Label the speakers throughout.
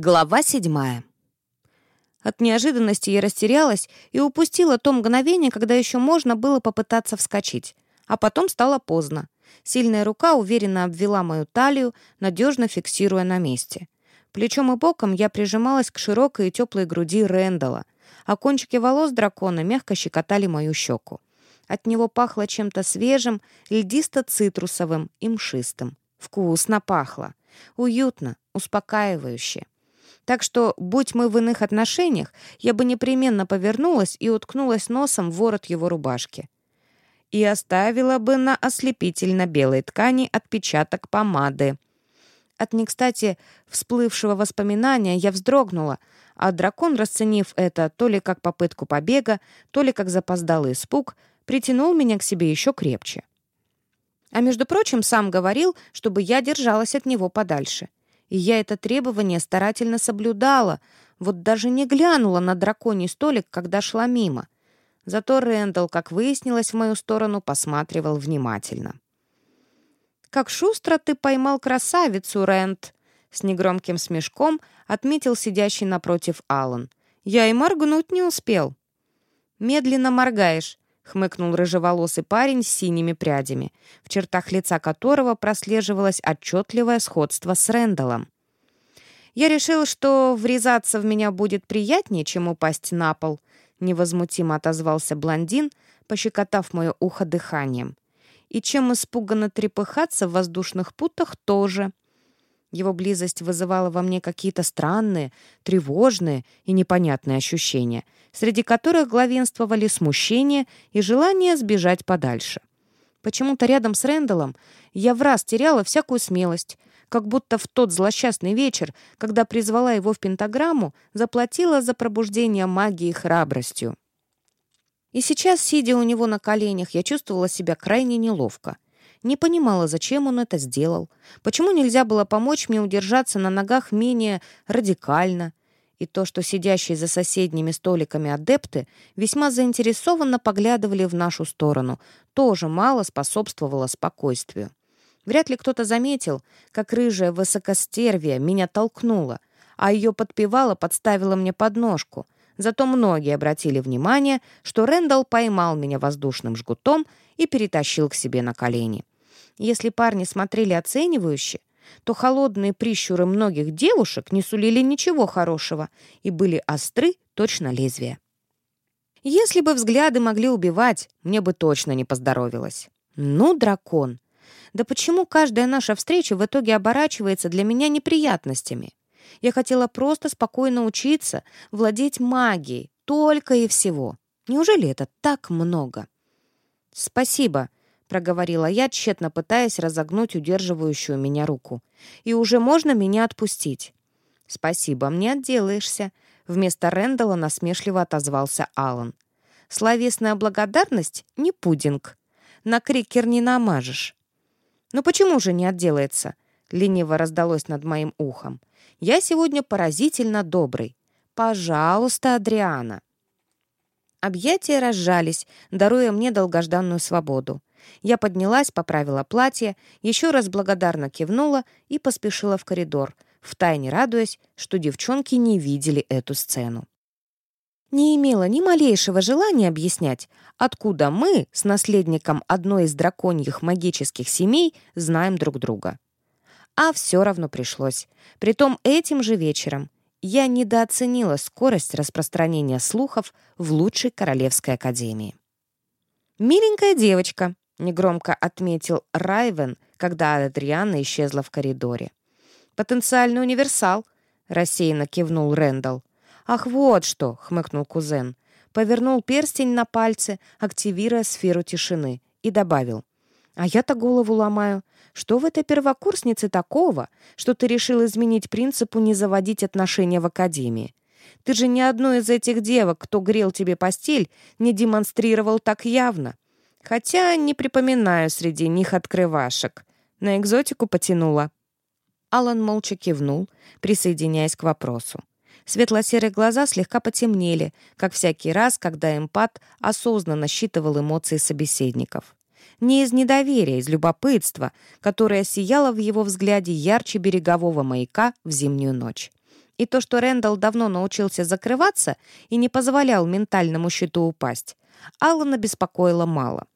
Speaker 1: Глава седьмая. От неожиданности я растерялась и упустила то мгновение, когда еще можно было попытаться вскочить. А потом стало поздно. Сильная рука уверенно обвела мою талию, надежно фиксируя на месте. Плечом и боком я прижималась к широкой и теплой груди Рэндала, а кончики волос дракона мягко щекотали мою щеку. От него пахло чем-то свежим, льдисто-цитрусовым и мшистым. Вкусно пахло. Уютно, успокаивающе. Так что, будь мы в иных отношениях, я бы непременно повернулась и уткнулась носом в ворот его рубашки. И оставила бы на ослепительно-белой ткани отпечаток помады. От не кстати всплывшего воспоминания я вздрогнула, а дракон, расценив это то ли как попытку побега, то ли как запоздалый испуг, притянул меня к себе еще крепче. А между прочим, сам говорил, чтобы я держалась от него подальше и я это требование старательно соблюдала, вот даже не глянула на драконий столик, когда шла мимо. Зато Рэндалл, как выяснилось, в мою сторону посматривал внимательно. «Как шустро ты поймал красавицу, Рэнд!» С негромким смешком отметил сидящий напротив Аллан. «Я и моргнуть не успел». «Медленно моргаешь», хмыкнул рыжеволосый парень с синими прядями, в чертах лица которого прослеживалось отчетливое сходство с Рэндаллом. «Я решил, что врезаться в меня будет приятнее, чем упасть на пол», невозмутимо отозвался блондин, пощекотав мое ухо дыханием. «И чем испуганно трепыхаться в воздушных путах тоже». Его близость вызывала во мне какие-то странные, тревожные и непонятные ощущения, среди которых главенствовали смущение и желание сбежать подальше. Почему-то рядом с Рэндаллом я в раз теряла всякую смелость, как будто в тот злосчастный вечер, когда призвала его в пентаграмму, заплатила за пробуждение магии храбростью. И сейчас, сидя у него на коленях, я чувствовала себя крайне неловко — не понимала, зачем он это сделал. Почему нельзя было помочь мне удержаться на ногах менее радикально? И то, что сидящие за соседними столиками адепты весьма заинтересованно поглядывали в нашу сторону, тоже мало способствовало спокойствию. Вряд ли кто-то заметил, как рыжая высокостервия меня толкнула, а ее подпевала подставила мне подножку. Зато многие обратили внимание, что Рэндалл поймал меня воздушным жгутом и перетащил к себе на колени. Если парни смотрели оценивающе, то холодные прищуры многих девушек не сулили ничего хорошего и были остры точно лезвия. Если бы взгляды могли убивать, мне бы точно не поздоровилось. Ну, дракон! Да почему каждая наша встреча в итоге оборачивается для меня неприятностями? Я хотела просто спокойно учиться, владеть магией, только и всего. Неужели это так много? «Спасибо», — проговорила я, тщетно пытаясь разогнуть удерживающую меня руку. «И уже можно меня отпустить?» «Спасибо, мне отделаешься», — вместо Рэндала насмешливо отозвался Алан. «Словесная благодарность — не пудинг. На крикер не намажешь». «Ну почему же не отделается?» — лениво раздалось над моим ухом. «Я сегодня поразительно добрый. Пожалуйста, Адриана». Объятия разжались, даруя мне долгожданную свободу. Я поднялась, поправила платье, еще раз благодарно кивнула и поспешила в коридор, втайне радуясь, что девчонки не видели эту сцену. Не имела ни малейшего желания объяснять, откуда мы с наследником одной из драконьих магических семей знаем друг друга. А все равно пришлось. Притом этим же вечером, я недооценила скорость распространения слухов в лучшей королевской академии. «Миленькая девочка», — негромко отметил Райвен, когда Адриана исчезла в коридоре. «Потенциальный универсал», — рассеянно кивнул Рэндалл. «Ах, вот что!» — хмыкнул кузен. Повернул перстень на пальце, активируя сферу тишины, и добавил. «А я-то голову ломаю. Что в этой первокурснице такого, что ты решил изменить принципу не заводить отношения в академии? Ты же ни одной из этих девок, кто грел тебе постель, не демонстрировал так явно. Хотя не припоминаю среди них открывашек. На экзотику потянула». Алан молча кивнул, присоединяясь к вопросу. Светло-серые глаза слегка потемнели, как всякий раз, когда эмпат осознанно считывал эмоции собеседников. Не из недоверия, из любопытства, которое сияло в его взгляде ярче берегового маяка в зимнюю ночь. И то, что Рэндалл давно научился закрываться и не позволял ментальному щиту упасть, Алана беспокоило мало.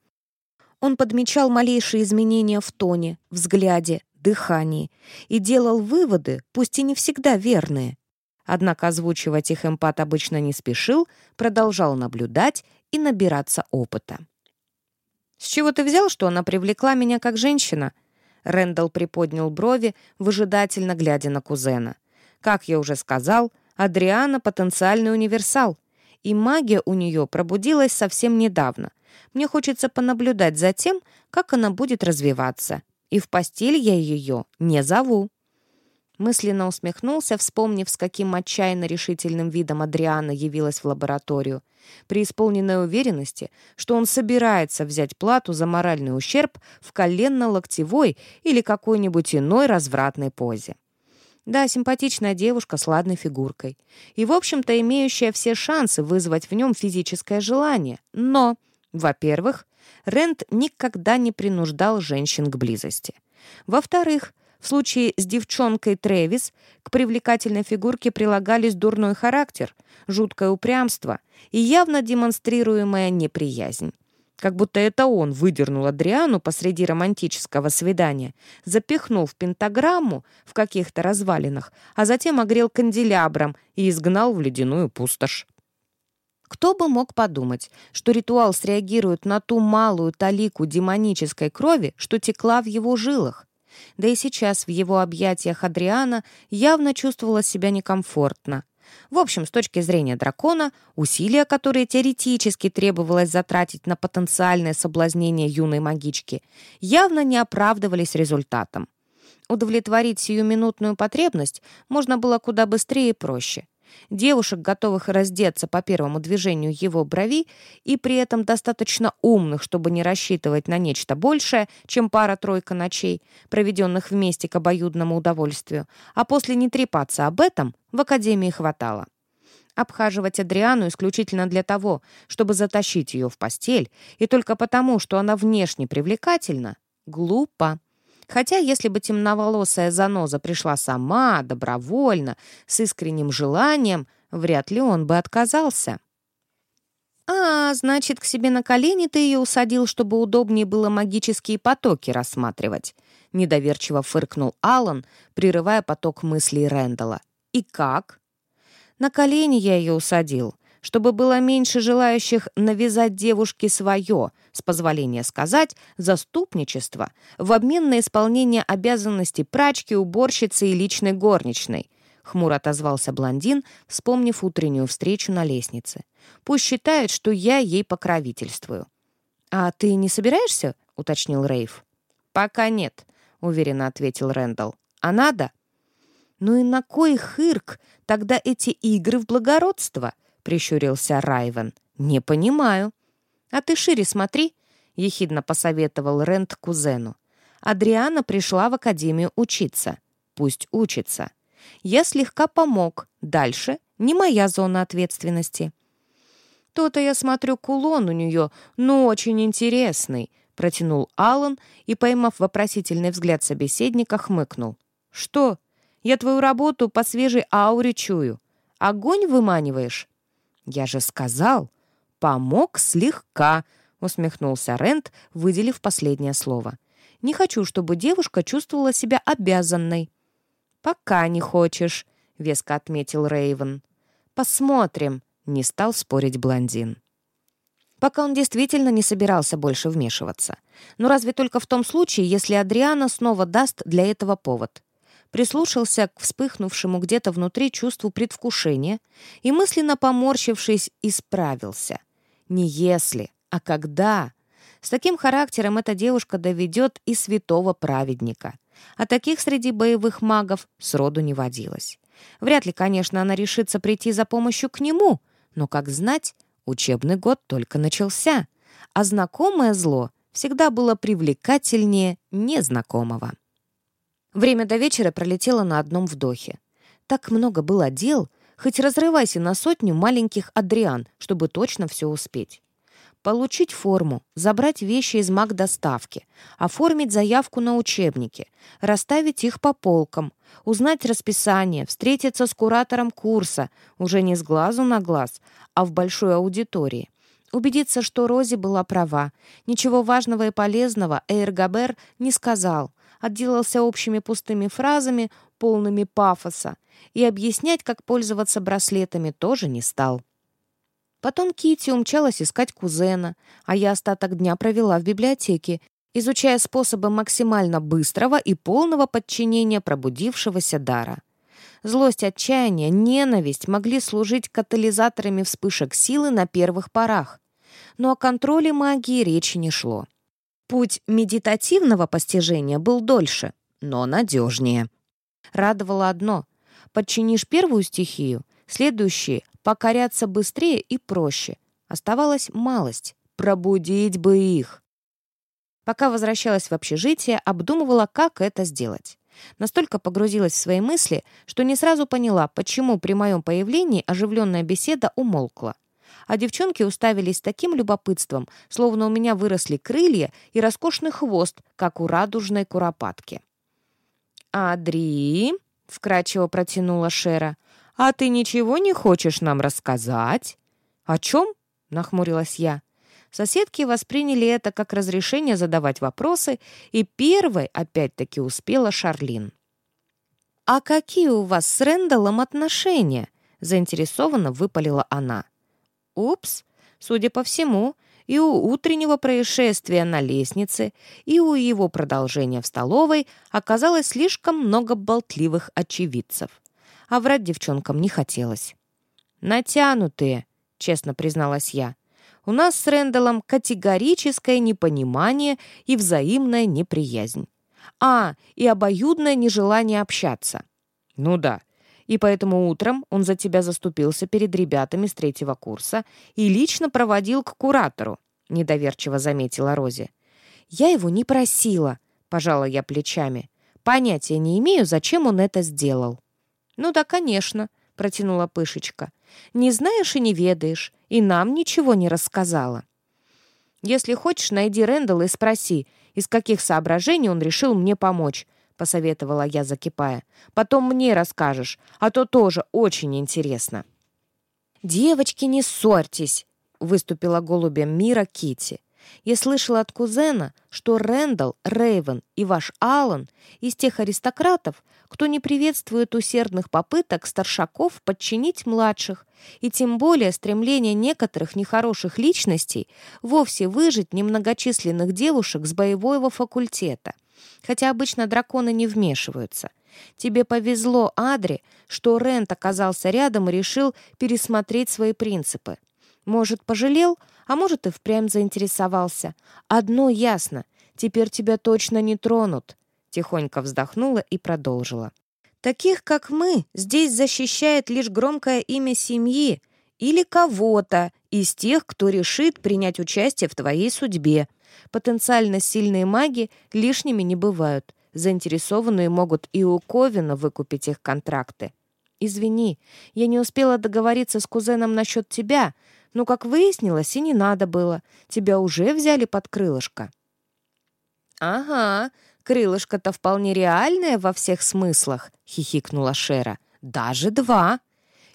Speaker 1: Он подмечал малейшие изменения в тоне, взгляде, дыхании и делал выводы, пусть и не всегда верные. Однако озвучивать их эмпат обычно не спешил, продолжал наблюдать и набираться опыта. «С чего ты взял, что она привлекла меня как женщина?» Рэндалл приподнял брови, выжидательно глядя на кузена. «Как я уже сказал, Адриана — потенциальный универсал, и магия у нее пробудилась совсем недавно. Мне хочется понаблюдать за тем, как она будет развиваться. И в постель я ее не зову». Мысленно усмехнулся, вспомнив, с каким отчаянно решительным видом Адриана явилась в лабораторию, при исполненной уверенности, что он собирается взять плату за моральный ущерб в коленно-локтевой или какой-нибудь иной развратной позе. Да, симпатичная девушка с ладной фигуркой. И, в общем-то, имеющая все шансы вызвать в нем физическое желание. Но, во-первых, Рент никогда не принуждал женщин к близости. Во-вторых, в случае с девчонкой Трэвис к привлекательной фигурке прилагались дурной характер, жуткое упрямство и явно демонстрируемая неприязнь. Как будто это он выдернул Адриану посреди романтического свидания, запихнул в пентаграмму в каких-то развалинах, а затем огрел канделябром и изгнал в ледяную пустошь. Кто бы мог подумать, что ритуал среагирует на ту малую талику демонической крови, что текла в его жилах? Да и сейчас в его объятиях Адриана явно чувствовала себя некомфортно. В общем, с точки зрения дракона, усилия, которые теоретически требовалось затратить на потенциальное соблазнение юной магички, явно не оправдывались результатом. Удовлетворить сиюминутную потребность можно было куда быстрее и проще. Девушек, готовых раздеться по первому движению его брови и при этом достаточно умных, чтобы не рассчитывать на нечто большее, чем пара-тройка ночей, проведенных вместе к обоюдному удовольствию, а после не трепаться об этом, в Академии хватало. Обхаживать Адриану исключительно для того, чтобы затащить ее в постель, и только потому, что она внешне привлекательна, глупо. Хотя, если бы темноволосая заноза пришла сама, добровольно, с искренним желанием, вряд ли он бы отказался. «А, значит, к себе на колени ты ее усадил, чтобы удобнее было магические потоки рассматривать», — недоверчиво фыркнул Алан, прерывая поток мыслей Рэндала. «И как?» «На колени я ее усадил, чтобы было меньше желающих навязать девушке свое, с позволения сказать, заступничество в обмен на исполнение обязанностей прачки, уборщицы и личной горничной. Хмуро отозвался блондин, вспомнив утреннюю встречу на лестнице. «Пусть считает, что я ей покровительствую». «А ты не собираешься?» — уточнил Рейв. «Пока нет», — уверенно ответил Рэндалл. «А надо?» «Ну и на кой хырк тогда эти игры в благородство?» — прищурился Райвен. «Не понимаю». «А ты шире смотри», — ехидно посоветовал Рент кузену. «Адриана пришла в академию учиться. Пусть учится. Я слегка помог. Дальше не моя зона ответственности». «То-то я смотрю, кулон у нее, ну, очень интересный», — протянул Алан и, поймав вопросительный взгляд собеседника, хмыкнул. «Что? Я твою работу по свежей ауре чую. Огонь выманиваешь?» «Я же сказал, помог слегка», — усмехнулся Рент, выделив последнее слово. «Не хочу, чтобы девушка чувствовала себя обязанной». «Пока не хочешь», — веско отметил Рейвен. «Посмотрим», — не стал спорить блондин. Пока он действительно не собирался больше вмешиваться. Но разве только в том случае, если Адриана снова даст для этого повод прислушался к вспыхнувшему где-то внутри чувству предвкушения и, мысленно поморщившись, исправился. Не если, а когда. С таким характером эта девушка доведет и святого праведника. А таких среди боевых магов сроду не водилось. Вряд ли, конечно, она решится прийти за помощью к нему, но, как знать, учебный год только начался, а знакомое зло всегда было привлекательнее незнакомого. Время до вечера пролетело на одном вдохе. Так много было дел, хоть разрывайся на сотню маленьких Адриан, чтобы точно все успеть. Получить форму, забрать вещи из маг доставки, оформить заявку на учебники, расставить их по полкам, узнать расписание, встретиться с куратором курса, уже не с глазу на глаз, а в большой аудитории. Убедиться, что Рози была права. Ничего важного и полезного Эйргабер не сказал. Отделался общими пустыми фразами, полными пафоса. И объяснять, как пользоваться браслетами, тоже не стал. Потом Кити умчалась искать кузена, а я остаток дня провела в библиотеке, изучая способы максимально быстрого и полного подчинения пробудившегося дара. Злость, отчаяние, ненависть могли служить катализаторами вспышек силы на первых порах. Но о контроле магии речи не шло. Путь медитативного постижения был дольше, но надежнее. Радовало одно — подчинишь первую стихию, следующие покоряться быстрее и проще. Оставалась малость — пробудить бы их. Пока возвращалась в общежитие, обдумывала, как это сделать. Настолько погрузилась в свои мысли, что не сразу поняла, почему при моем появлении оживленная беседа умолкла. А девчонки уставились таким любопытством, словно у меня выросли крылья и роскошный хвост, как у радужной куропатки. «Адри», — вкрадчиво протянула Шера, «А ты ничего не хочешь нам рассказать?» «О чем?» — нахмурилась я. Соседки восприняли это как разрешение задавать вопросы, и первой опять-таки успела Шарлин. «А какие у вас с Рэндаллом отношения?» — заинтересованно выпалила она. «Упс, судя по всему, и у утреннего происшествия на лестнице, и у его продолжения в столовой оказалось слишком много болтливых очевидцев а врать девчонкам не хотелось. «Натянутые», — честно призналась я. «У нас с Рэндаллом категорическое непонимание и взаимная неприязнь. А, и обоюдное нежелание общаться». «Ну да. И поэтому утром он за тебя заступился перед ребятами с третьего курса и лично проводил к куратору», — недоверчиво заметила Рози. «Я его не просила», — пожала я плечами. «Понятия не имею, зачем он это сделал». «Ну да, конечно», — протянула Пышечка. «Не знаешь и не ведаешь, и нам ничего не рассказала». «Если хочешь, найди Рэндалла и спроси, из каких соображений он решил мне помочь», — посоветовала я, закипая. «Потом мне расскажешь, а то тоже очень интересно». «Девочки, не ссорьтесь», — выступила голубем мира Кити. Я слышала от кузена, что Рэндалл, Рейвен и ваш Аллан из тех аристократов, кто не приветствует усердных попыток старшаков подчинить младших, и тем более стремление некоторых нехороших личностей вовсе выжить немногочисленных девушек с боевого факультета. Хотя обычно драконы не вмешиваются. Тебе повезло, Адри, что Рент оказался рядом и решил пересмотреть свои принципы. Может, пожалел, а может, и впрямь заинтересовался. Одно ясно — теперь тебя точно не тронут. Тихонько вздохнула и продолжила. Таких, как мы, здесь защищает лишь громкое имя семьи или кого-то из тех, кто решит принять участие в твоей судьбе. Потенциально сильные маги лишними не бывают. Заинтересованные могут и у Ковина выкупить их контракты. Извини, я не успела договориться с кузеном насчет тебя, но, как выяснилось, и не надо было. Тебя уже взяли под крылышко». «Ага, крылышко-то вполне реальное во всех смыслах», — хихикнула Шера. «Даже два».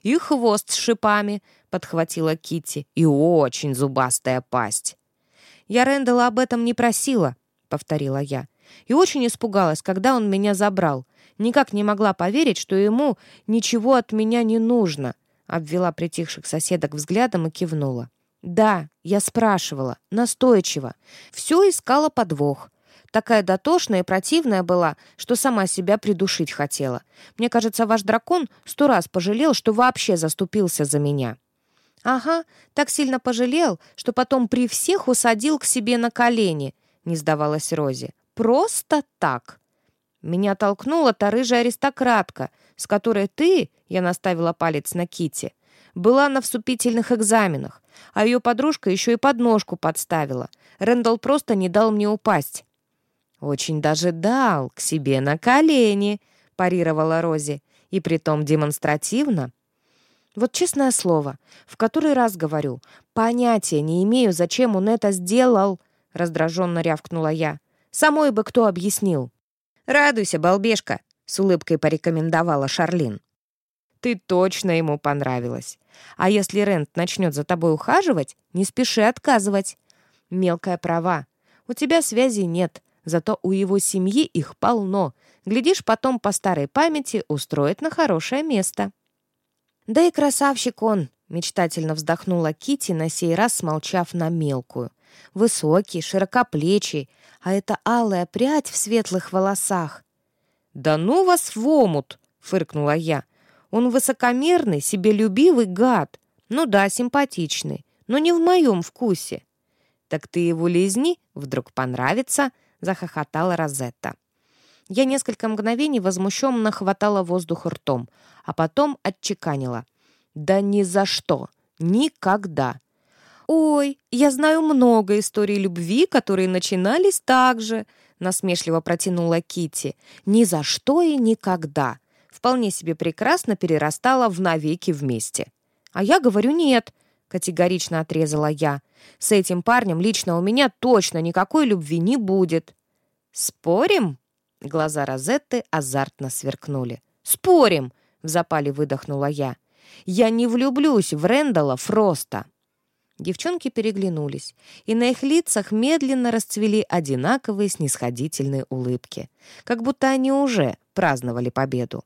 Speaker 1: «И хвост с шипами», — подхватила Кити, «и очень зубастая пасть». «Я Рэндала об этом не просила», — повторила я. «И очень испугалась, когда он меня забрал. Никак не могла поверить, что ему ничего от меня не нужно обвела притихших соседок взглядом и кивнула. «Да, я спрашивала, настойчиво. Все искала подвох. Такая дотошная и противная была, что сама себя придушить хотела. Мне кажется, ваш дракон сто раз пожалел, что вообще заступился за меня». «Ага, так сильно пожалел, что потом при всех усадил к себе на колени», — не сдавалась Рози. «Просто так». Меня толкнула та рыжая аристократка, с которой ты, я наставила палец на Кити, была на вступительных экзаменах, а ее подружка еще и подножку подставила. Рэндалл просто не дал мне упасть. «Очень даже дал, к себе на колени», — парировала Рози, и притом демонстративно. Вот честное слово, в который раз говорю, понятия не имею, зачем он это сделал, раздраженно рявкнула я. Самой бы кто объяснил. Радуйся, балбешка, с улыбкой порекомендовала Шарлин. Ты точно ему понравилась. А если Рент начнет за тобой ухаживать, не спеши отказывать. Мелкая права. У тебя связей нет, зато у его семьи их полно. Глядишь, потом по старой памяти устроит на хорошее место. «Да и красавчик он!» — мечтательно вздохнула Кити на сей раз смолчав на мелкую. «Высокий, широкоплечий, а это алая прядь в светлых волосах». «Да ну вас в омут!» — фыркнула я. «Он высокомерный, себелюбивый гад. Ну да, симпатичный, но не в моем вкусе». «Так ты его лизни, вдруг понравится», — захохотала Розетта. Я несколько мгновений возмущенно хватала воздух ртом, а потом отчеканила. «Да ни за что! Никогда!» «Ой, я знаю много историй любви, которые начинались так же», насмешливо протянула Кити. «Ни за что и никогда!» Вполне себе прекрасно перерастала в навеки вместе. «А я говорю нет», — категорично отрезала я. «С этим парнем лично у меня точно никакой любви не будет». «Спорим?» Глаза Розетты азартно сверкнули. «Спорим!» — в запале выдохнула я. «Я не влюблюсь в Рэндала Фроста!» Девчонки переглянулись, и на их лицах медленно расцвели одинаковые снисходительные улыбки, как будто они уже праздновали победу.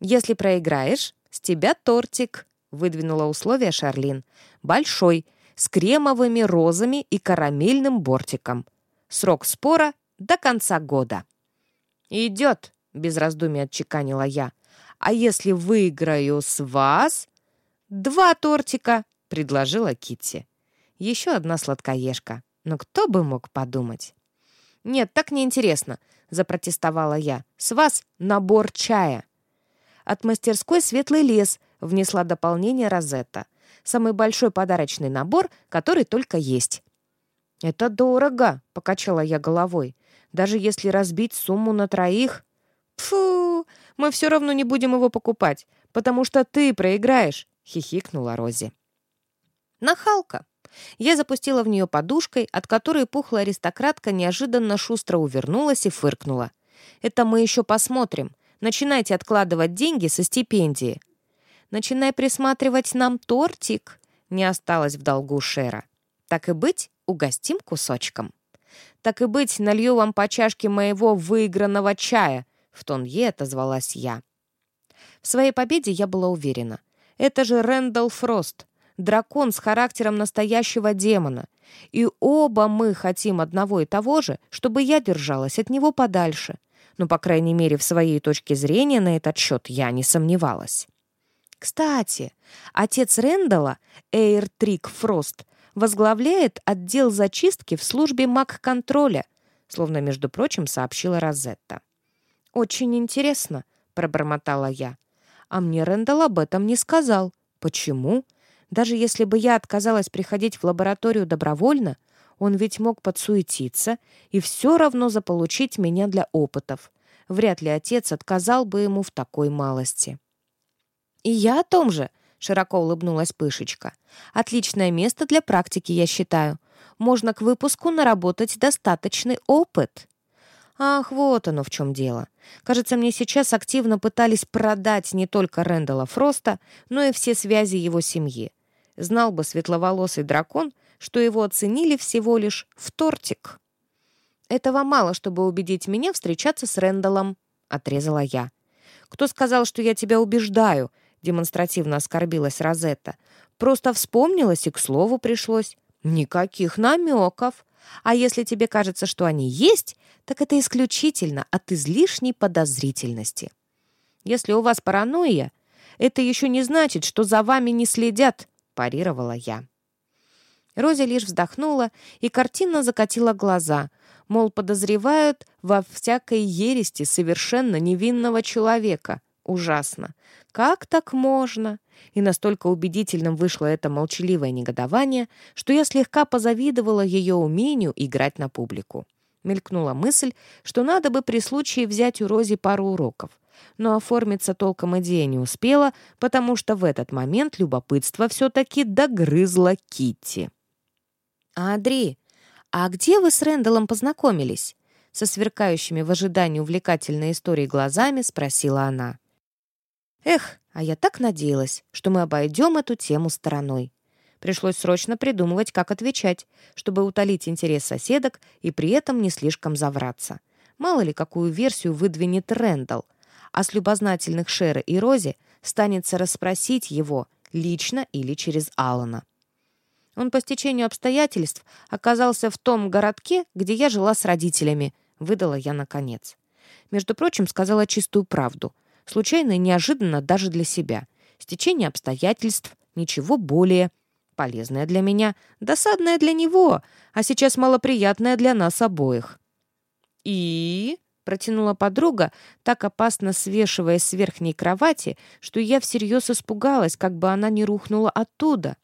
Speaker 1: «Если проиграешь, с тебя тортик», — выдвинула условие Шарлин. «Большой, с кремовыми розами и карамельным бортиком. Срок спора — до конца года». «Идет», — без раздумий отчеканила я. «А если выиграю с вас?» «Два тортика», — предложила Китти. «Еще одна сладкоежка. Но кто бы мог подумать?» «Нет, так неинтересно», — запротестовала я. «С вас набор чая». От мастерской «Светлый лес» внесла дополнение Розетта. Самый большой подарочный набор, который только есть. «Это дорого», — покачала я головой. Даже если разбить сумму на троих... Фу, мы все равно не будем его покупать, потому что ты проиграешь, хихикнула Рози. Нахалка. Я запустила в нее подушкой, от которой пухлая аристократка неожиданно шустро увернулась и фыркнула. «Это мы еще посмотрим. Начинайте откладывать деньги со стипендии». «Начинай присматривать нам тортик», — не осталось в долгу Шера. «Так и быть, угостим кусочком». Так и быть, налью вам по чашке моего выигранного чая», — в тон ей отозвалась я. В своей победе я была уверена. Это же Рэндалл Фрост, дракон с характером настоящего демона. И оба мы хотим одного и того же, чтобы я держалась от него подальше. Но, по крайней мере, в своей точке зрения на этот счет я не сомневалась. Кстати, отец Рэндалла, Эйр Трик Фрост, возглавляет отдел зачистки в службе маг-контроля, словно, между прочим, сообщила Розетта. «Очень интересно», — пробормотала я. «А мне Рэндалл об этом не сказал. Почему? Даже если бы я отказалась приходить в лабораторию добровольно, он ведь мог подсуетиться и все равно заполучить меня для опытов. Вряд ли отец отказал бы ему в такой малости». «И я о том же», Широко улыбнулась Пышечка. «Отличное место для практики, я считаю. Можно к выпуску наработать достаточный опыт». Ах, вот оно в чем дело. Кажется, мне сейчас активно пытались продать не только Рэндала Фроста, но и все связи его семьи. Знал бы светловолосый дракон, что его оценили всего лишь в тортик. «Этого мало, чтобы убедить меня встречаться с Рэндаллом», — отрезала я. «Кто сказал, что я тебя убеждаю?» Демонстративно оскорбилась Розетта. «Просто вспомнилась и к слову пришлось. Никаких намеков. А если тебе кажется, что они есть, так это исключительно от излишней подозрительности. Если у вас паранойя, это еще не значит, что за вами не следят», — парировала я. Рози лишь вздохнула и картинно закатила глаза, мол, подозревают во всякой ерести совершенно невинного человека. Ужасно. Как так можно? И настолько убедительным вышло это молчаливое негодование, что я слегка позавидовала ее умению играть на публику. Мелькнула мысль, что надо бы при случае взять у Рози пару уроков. но оформиться толком идея не успела, потому что в этот момент любопытство все-таки догрызло Китти. «Адри, а где вы с Рэндаллом познакомились?» Со сверкающими в ожидании увлекательной истории глазами спросила она. «Эх, а я так надеялась, что мы обойдем эту тему стороной. Пришлось срочно придумывать, как отвечать, чтобы утолить интерес соседок и при этом не слишком завраться. Мало ли, какую версию выдвинет Рэндалл, а с любознательных Шеры и Рози станется расспросить его лично или через Алана. Он по стечению обстоятельств оказался в том городке, где я жила с родителями, выдала я наконец. Между прочим, сказала чистую правду. Случайно и неожиданно даже для себя. Стечение обстоятельств, ничего более. Полезное для меня, досадное для него, а сейчас малоприятное для нас обоих. «И?» — протянула подруга, так опасно свешиваясь с верхней кровати, что я всерьез испугалась, как бы она не рухнула оттуда.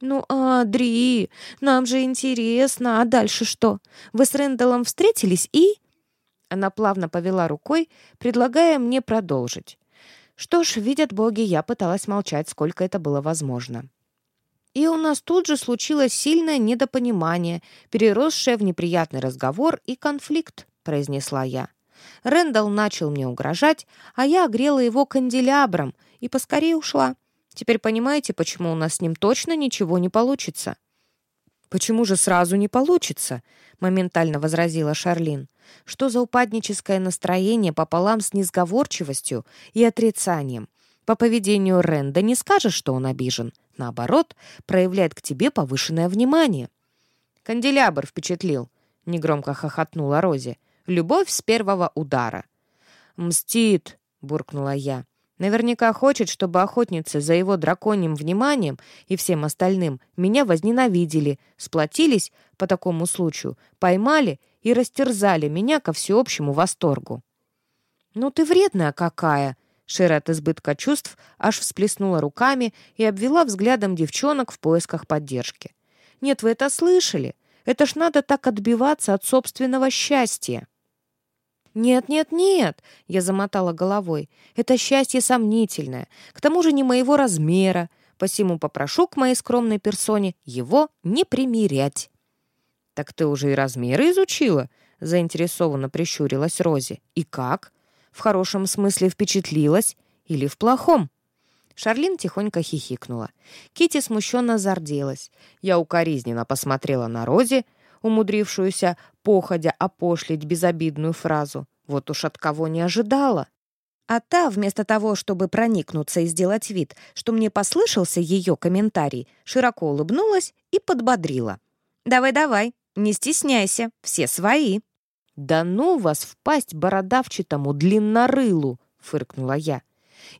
Speaker 1: «Ну, Адри, нам же интересно, а дальше что? Вы с Рэндаллом встретились и...» Она плавно повела рукой, предлагая мне продолжить. Что ж, видят боги, я пыталась молчать, сколько это было возможно. И у нас тут же случилось сильное недопонимание, переросшее в неприятный разговор и конфликт, произнесла я. Рэндалл начал мне угрожать, а я огрела его канделябром и поскорее ушла. Теперь понимаете, почему у нас с ним точно ничего не получится?» «Почему же сразу не получится?» — моментально возразила Шарлин. «Что за упадническое настроение пополам с несговорчивостью и отрицанием? По поведению Ренда не скажешь, что он обижен. Наоборот, проявляет к тебе повышенное внимание. «Канделябр впечатлил», — негромко хохотнула Рози. «Любовь с первого удара». «Мстит», — буркнула я. «Наверняка хочет, чтобы охотницы за его драконьим вниманием и всем остальным меня возненавидели, сплотились по такому случаю, поймали и растерзали меня ко всеобщему восторгу». «Ну ты вредная какая!» Шира от избытка чувств аж всплеснула руками и обвела взглядом девчонок в поисках поддержки. «Нет, вы это слышали? Это ж надо так отбиваться от собственного счастья!» «Нет, нет, нет!» — я замотала головой. «Это счастье сомнительное, к тому же не моего размера, посему попрошу к моей скромной персоне его не примерять». «Так ты уже и размеры изучила?» — заинтересованно прищурилась Рози. «И как?» в хорошем смысле впечатлилась или в плохом?» Шарлин тихонько хихикнула. Кити смущенно зарделась. Я укоризненно посмотрела на Рози, умудрившуюся, походя опошлить безобидную фразу. Вот уж от кого не ожидала. А та, вместо того, чтобы проникнуться и сделать вид, что мне послышался ее комментарий, широко улыбнулась и подбодрила. «Давай-давай, не стесняйся, все свои». «Да ну вас впасть бородавчатому длиннорылу!» — фыркнула я.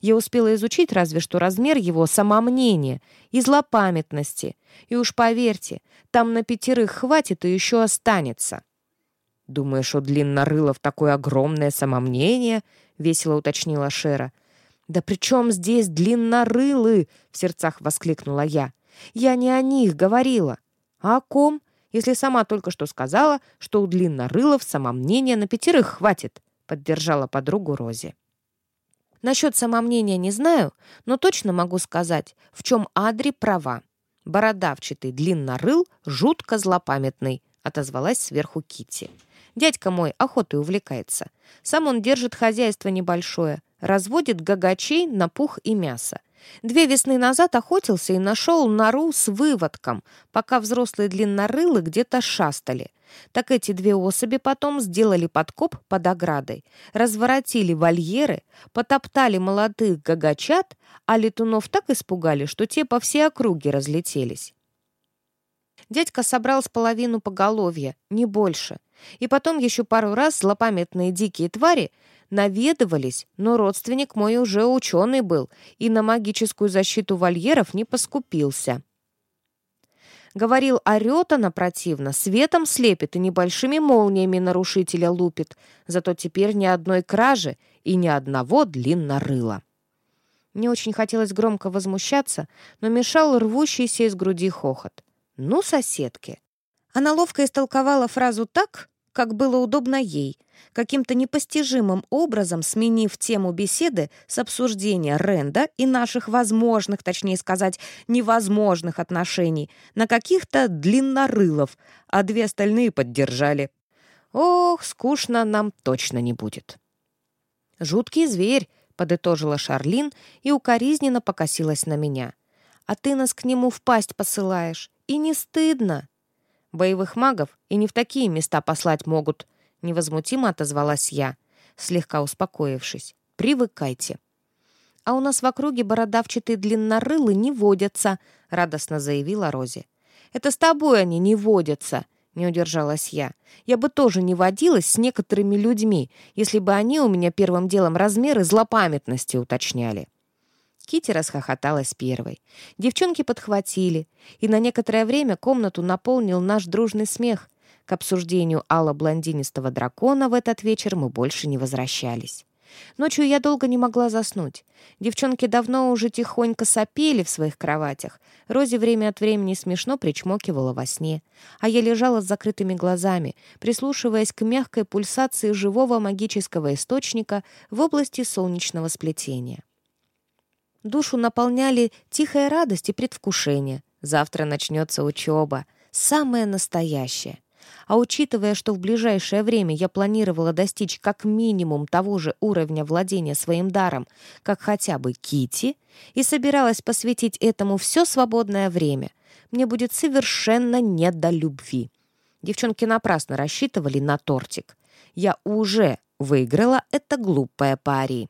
Speaker 1: Я успела изучить разве что размер его самомнения и злопамятности. И уж поверьте, там на пятерых хватит и еще останется. «Думаешь, у длиннорылов такое огромное самомнение?» — весело уточнила Шера. «Да при чем здесь длиннорылы?» — в сердцах воскликнула я. «Я не о них говорила. А о ком? Если сама только что сказала, что у длиннорылов самомнения на пятерых хватит», — поддержала подругу Рози. Насчет самомнения не знаю, но точно могу сказать, в чем Адри права. Бородавчатый длиннорыл жутко злопамятный, отозвалась сверху Кити. Дядька мой охотой увлекается. Сам он держит хозяйство небольшое, разводит гагачей на пух и мясо. Две весны назад охотился и нашел нору с выводком, пока взрослые длиннорылы где-то шастали. Так эти две особи потом сделали подкоп под оградой, разворотили вольеры, потоптали молодых гагачат, а летунов так испугали, что те по всей округе разлетелись. Дядька собрал с половину поголовья, не больше. И потом еще пару раз злопамятные дикие твари наведывались, но родственник мой уже ученый был и на магическую защиту вольеров не поскупился. Говорил, орет она противно, светом слепит и небольшими молниями нарушителя лупит, зато теперь ни одной кражи и ни одного длиннорыла. Мне очень хотелось громко возмущаться, но мешал рвущийся из груди хохот. «Ну, соседки!» Она ловко истолковала фразу так, как было удобно ей, каким-то непостижимым образом сменив тему беседы с обсуждения Ренда и наших возможных, точнее сказать, невозможных отношений на каких-то длиннорылов, а две остальные поддержали. Ох, скучно нам точно не будет. «Жуткий зверь», — подытожила Шарлин и укоризненно покосилась на меня. «А ты нас к нему в пасть посылаешь. И не стыдно». Боевых магов и не в такие места послать могут», — невозмутимо отозвалась я, слегка успокоившись. «Привыкайте». «А у нас в округе бородавчатые длиннорылы не водятся», — радостно заявила Рози. «Это с тобой они не водятся», — не удержалась я. «Я бы тоже не водилась с некоторыми людьми, если бы они у меня первым делом размеры злопамятности уточняли». Кити расхохоталась первой. Девчонки подхватили, и на некоторое время комнату наполнил наш дружный смех. К обсуждению Алла блондинистого дракона в этот вечер мы больше не возвращались. Ночью я долго не могла заснуть. Девчонки давно уже тихонько сопели в своих кроватях. Рози время от времени смешно причмокивала во сне. А я лежала с закрытыми глазами, прислушиваясь к мягкой пульсации живого магического источника в области солнечного сплетения. Душу наполняли тихая радость и предвкушение. Завтра начнется учеба. Самое настоящее. А учитывая, что в ближайшее время я планировала достичь как минимум того же уровня владения своим даром, как хотя бы Кити, и собиралась посвятить этому все свободное время, мне будет совершенно не до любви. Девчонки напрасно рассчитывали на тортик. Я уже выиграла это глупое пари.